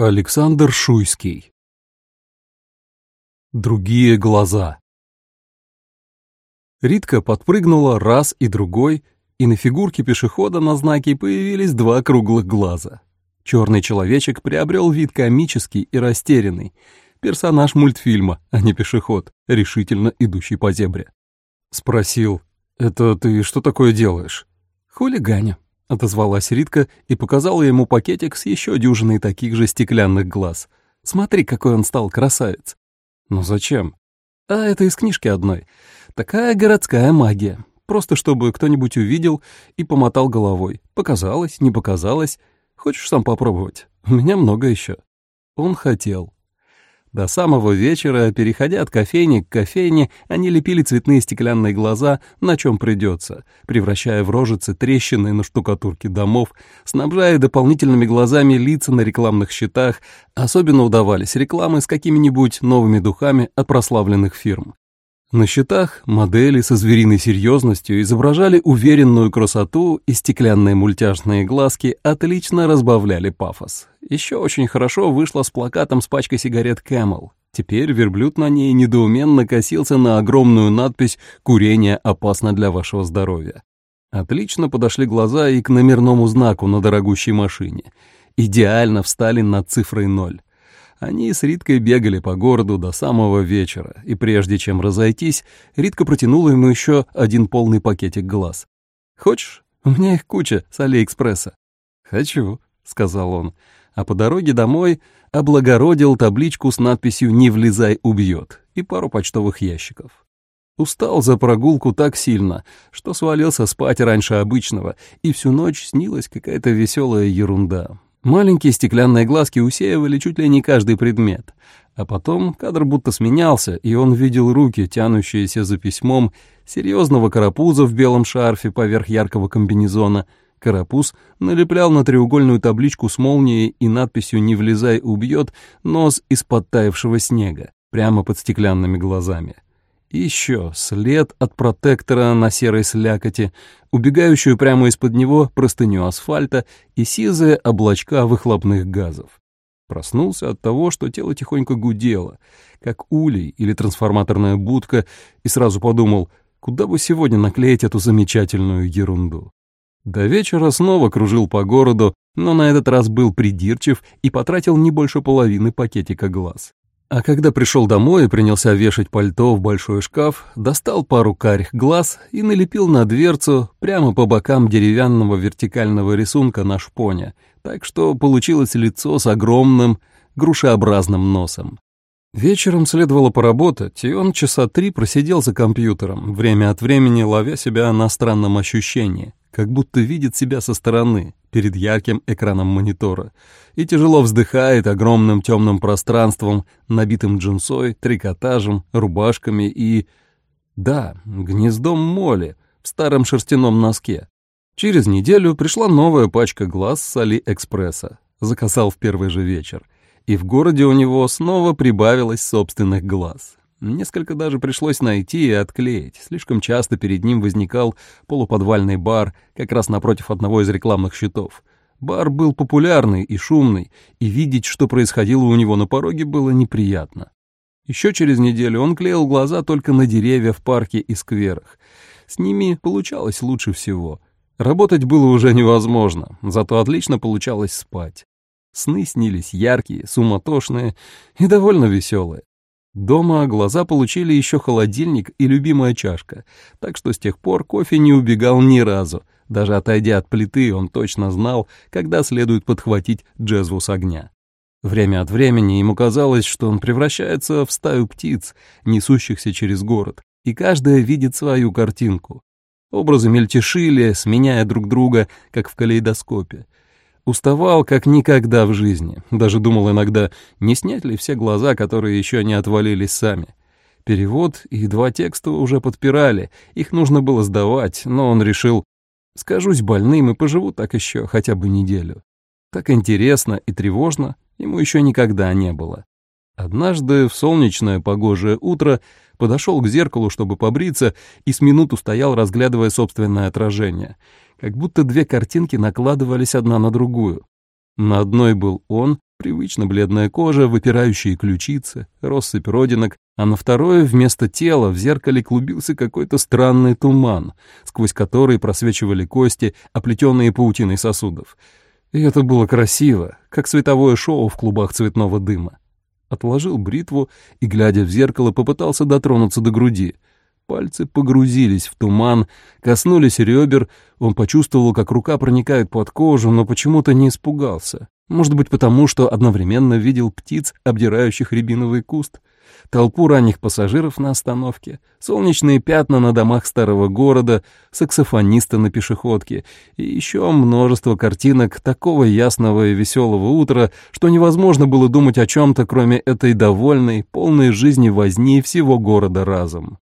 Александр Шуйский Другие глаза Ритка подпрыгнула раз и другой, и на фигурке пешехода на знаке появились два круглых глаза. Черный человечек приобрел вид комический и растерянный. Персонаж мультфильма, а не пешеход, решительно идущий по зебре. Спросил, «Это ты что такое делаешь?» «Хулиганю», — отозвалась Ритка и показала ему пакетик с еще дюжиной таких же стеклянных глаз. «Смотри, какой он стал красавец!» «Ну зачем?» «А это из книжки одной. Такая городская магия. Просто чтобы кто-нибудь увидел и помотал головой. Показалось, не показалось. Хочешь сам попробовать? У меня много еще». Он хотел. До самого вечера, переходя от кофейни к кофейне, они лепили цветные стеклянные глаза, на чем придется, превращая в рожицы трещины на штукатурке домов, снабжая дополнительными глазами лица на рекламных щитах, особенно удавались рекламы с какими-нибудь новыми духами от прославленных фирм. На щитах модели со звериной серьезностью изображали уверенную красоту, и стеклянные мультяшные глазки отлично разбавляли пафос. Еще очень хорошо вышло с плакатом с пачкой сигарет Camel. Теперь верблюд на ней недоуменно косился на огромную надпись «Курение опасно для вашего здоровья». Отлично подошли глаза и к номерному знаку на дорогущей машине. Идеально встали над цифрой ноль. Они с Риткой бегали по городу до самого вечера, и прежде чем разойтись, Ритка протянула ему еще один полный пакетик глаз. «Хочешь? У меня их куча с Алиэкспресса». «Хочу», — сказал он, а по дороге домой облагородил табличку с надписью «Не влезай, убьет» и пару почтовых ящиков. Устал за прогулку так сильно, что свалился спать раньше обычного, и всю ночь снилась какая-то веселая ерунда. Маленькие стеклянные глазки усеивали чуть ли не каждый предмет. А потом кадр будто сменялся, и он видел руки, тянущиеся за письмом, серьезного карапуза в белом шарфе поверх яркого комбинезона. Карапуз налеплял на треугольную табличку с молнией и надписью «Не влезай, убьет» нос из подтаявшего снега, прямо под стеклянными глазами. Еще след от протектора на серой слякоти, убегающую прямо из-под него простыню асфальта и сизые облачка выхлопных газов. Проснулся от того, что тело тихонько гудело, как улей или трансформаторная будка, и сразу подумал, куда бы сегодня наклеить эту замечательную ерунду. До вечера снова кружил по городу, но на этот раз был придирчив и потратил не больше половины пакетика глаз. А когда пришел домой и принялся вешать пальто в большой шкаф, достал пару карих глаз и налепил на дверцу прямо по бокам деревянного вертикального рисунка на шпоне, так что получилось лицо с огромным грушеобразным носом. Вечером следовало поработать, и он часа три просидел за компьютером, время от времени ловя себя на странном ощущении, как будто видит себя со стороны, перед ярким экраном монитора, и тяжело вздыхает огромным темным пространством, набитым джинсой, трикотажем, рубашками и... Да, гнездом моли в старом шерстяном носке. Через неделю пришла новая пачка глаз с Алиэкспресса. Заказал в первый же вечер. И в городе у него снова прибавилось собственных глаз. Несколько даже пришлось найти и отклеить. Слишком часто перед ним возникал полуподвальный бар, как раз напротив одного из рекламных щитов. Бар был популярный и шумный, и видеть, что происходило у него на пороге, было неприятно. Еще через неделю он клеил глаза только на деревья в парке и скверах. С ними получалось лучше всего. Работать было уже невозможно, зато отлично получалось спать. Сны снились яркие, суматошные и довольно веселые. Дома глаза получили еще холодильник и любимая чашка, так что с тех пор кофе не убегал ни разу. Даже отойдя от плиты, он точно знал, когда следует подхватить джезву с огня. Время от времени ему казалось, что он превращается в стаю птиц, несущихся через город, и каждая видит свою картинку. Образы мельтешили, сменяя друг друга, как в калейдоскопе. Уставал как никогда в жизни. Даже думал иногда, не снять ли все глаза, которые еще не отвалились сами. Перевод и два текста уже подпирали, их нужно было сдавать, но он решил, скажусь больным и поживу так еще хотя бы неделю. Так интересно и тревожно ему еще никогда не было. Однажды в солнечное погожее утро подошел к зеркалу, чтобы побриться, и с минуту стоял, разглядывая собственное отражение — как будто две картинки накладывались одна на другую. На одной был он, Привычно бледная кожа, выпирающие ключицы, россыпь родинок, а на второе вместо тела в зеркале клубился какой-то странный туман, сквозь который просвечивали кости, оплетенные паутиной сосудов. И это было красиво, как световое шоу в клубах цветного дыма. Отложил бритву и, глядя в зеркало, попытался дотронуться до груди. Пальцы погрузились в туман, коснулись ребер, он почувствовал, как рука проникает под кожу, но почему-то не испугался. Может быть, потому что одновременно видел птиц, обдирающих рябиновый куст, толпу ранних пассажиров на остановке, солнечные пятна на домах старого города, саксофониста на пешеходке и еще множество картинок такого ясного и веселого утра, что невозможно было думать о чем-то, кроме этой довольной, полной жизни возни всего города разом.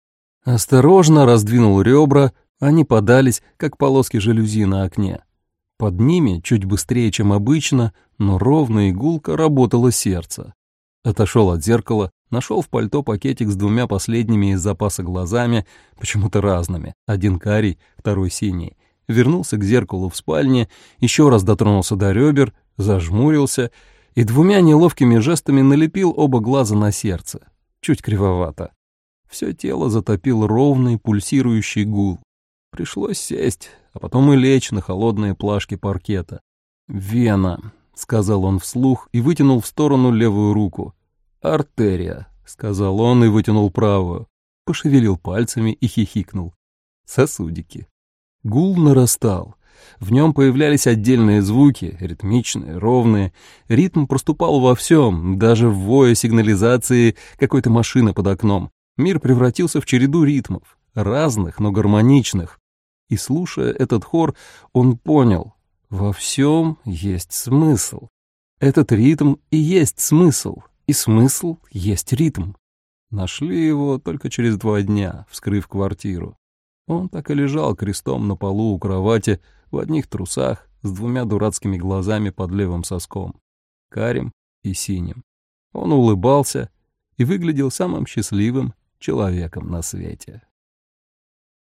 Осторожно раздвинул ребра, они подались, как полоски жалюзи на окне. Под ними, чуть быстрее, чем обычно, но ровно и гулко работало сердце. Отошел от зеркала, нашел в пальто пакетик с двумя последними из запаса глазами, почему-то разными, один карий, второй синий. Вернулся к зеркалу в спальне, еще раз дотронулся до ребер, зажмурился и двумя неловкими жестами налепил оба глаза на сердце. Чуть кривовато. Все тело затопил ровный пульсирующий гул. Пришлось сесть, а потом и лечь на холодные плашки паркета. «Вена», — сказал он вслух и вытянул в сторону левую руку. «Артерия», — сказал он и вытянул правую. Пошевелил пальцами и хихикнул. «Сосудики». Гул нарастал. В нем появлялись отдельные звуки, ритмичные, ровные. Ритм проступал во всем, даже в вое сигнализации какой-то машины под окном. Мир превратился в череду ритмов, разных, но гармоничных, и, слушая этот хор, он понял, во всем есть смысл. Этот ритм и есть смысл, и смысл есть ритм. Нашли его только через два дня, вскрыв квартиру. Он так и лежал крестом на полу у кровати в одних трусах с двумя дурацкими глазами под левым соском, карим и синим. Он улыбался и выглядел самым счастливым человеком на свете.